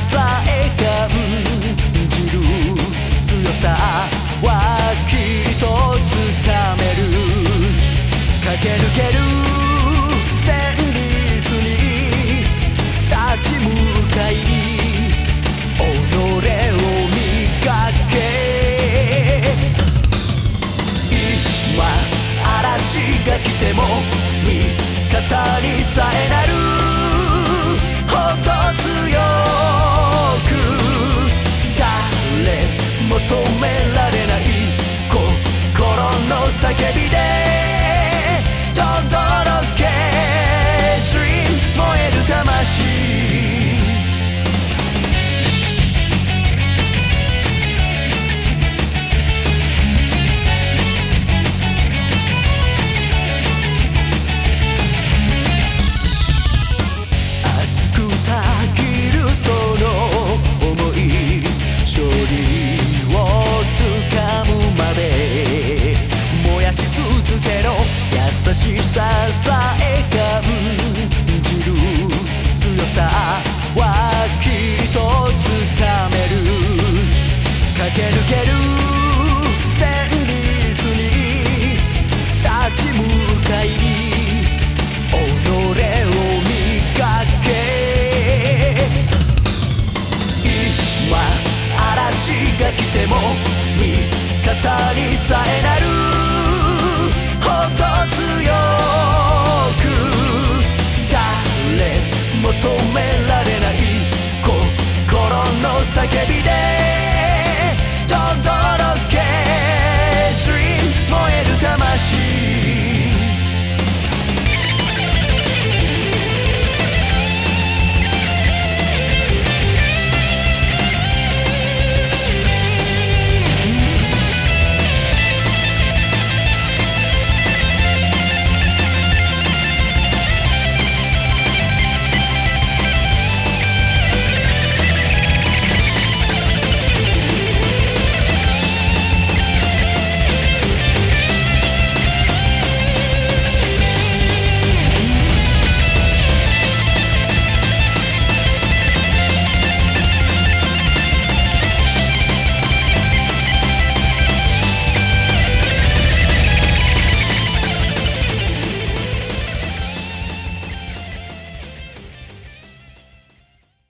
さえ感じる強さはきっとつかめる駆け抜ける